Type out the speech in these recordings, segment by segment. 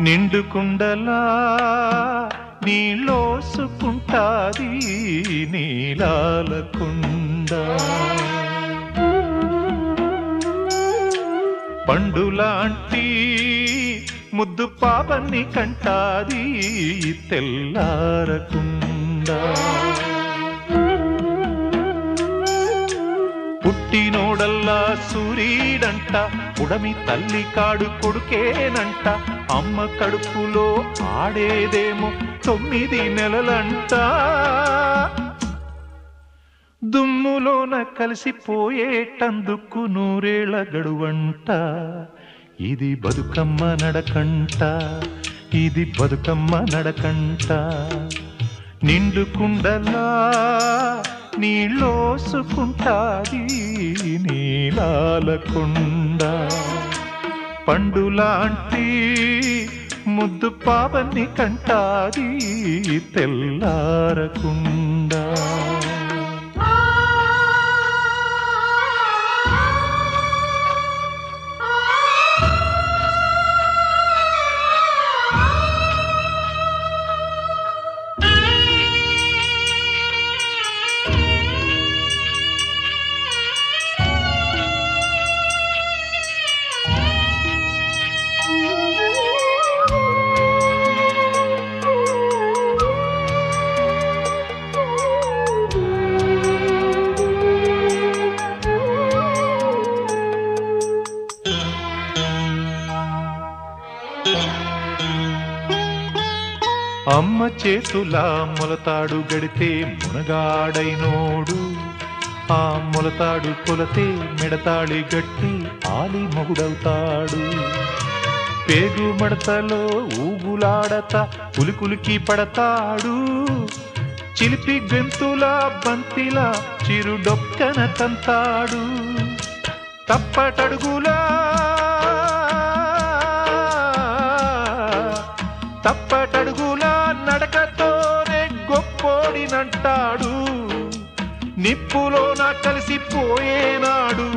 నిండు కుండలా నీలోసుకుంటాది నీలాల కుండ. పండులాంటి ముద్దు పాపన్ని కంటాది తెల్లారకుండా పుట్టినోడల్లా సూరీడంట ఉడమి తల్లి కాడు కొడుకేనంట అమ్మ కడుపులో ఆడేదేమో తొమ్మిది నెలలంట. దుమ్ములోన కలిసిపోయేటందుకు నూరేళ్ళ గడువంట. ఇది బతుకమ్మ నడకంట ఇది బతుకమ్మ నడకంట. నిండు కుండలా నీళ్ళోసుకుంటాది నీలాలకుండ. పండులాంటి ముద్దు పావని కంటాది తెల్లారకుండా. అమ్మ చేతులా మొలతాడు గడితే మునగాడైనోడు ఆ మొలతాడు కొలతే మిడతాడి గట్టి ఆలి మొగుడవుతాడు. పేగు మడతలో ఊగులాడత ఉలికులికి పడతాడు. చిలిపి గెంతులా బంతిలా చిరుడొక్కన తంతాడు. తప్పటడుగులా నిప్పులో నా కలిసిపోయేనాడు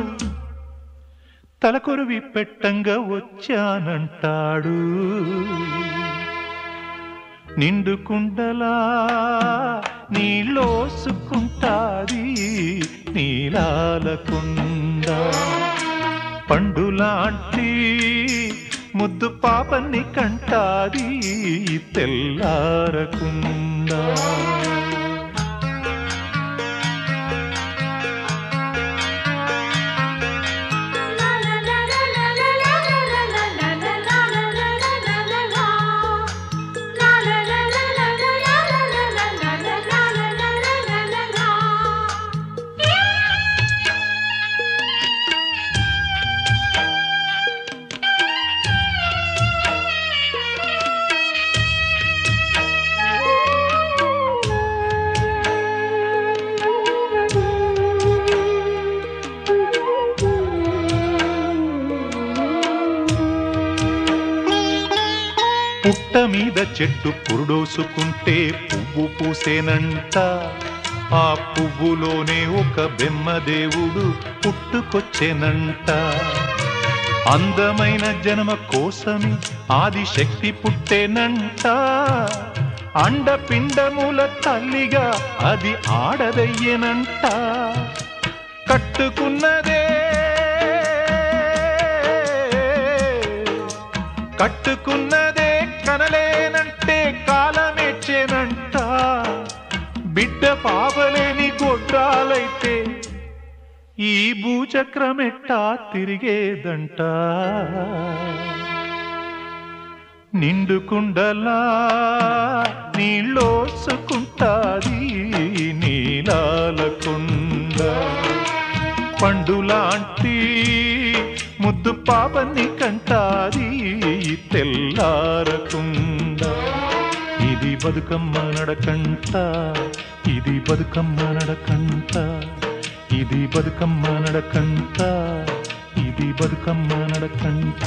తలకొరువి పెట్టంగా వచ్చానంటాడు. నిండు కుండలా నీలోసుకుంటాది నీలాలకుండ పండులాంటి ముద్దు పాపన్ని కంటాది తెల్లారకుండా. పుట్ట మీద చెట్టు పురుడోసుకుంటే పువ్వు పూసేనంట. ఆ పువ్వులోనే ఒక బెమ్మదేవుడు పుట్టుకొచ్చేనంట. అందమైన జన్మ కోసమి ఆదిశక్తి పుట్టేనంట. అండపిండముల తల్లిగా అది ఆడదయ్యనంట. కట్టుకున్నదే కట్టుకున్న పాపలేని గొడ్రాలైతే ఈ భూచక్రమెట్టా తిరిగేదంట. నిండు కుండలా నీళ్ళోసుకుంటాది నీలాల కుండ. పండులాంటి ముద్దు పాపని కంటాది తెల్లారకుండా. ఇది బతుకమ్మ నడకంట. ఇది బతుకమ్మ నడకంట. ఇది బతుకమ్మ నడకంట. ఇది బతుకమ్మ నడకంట.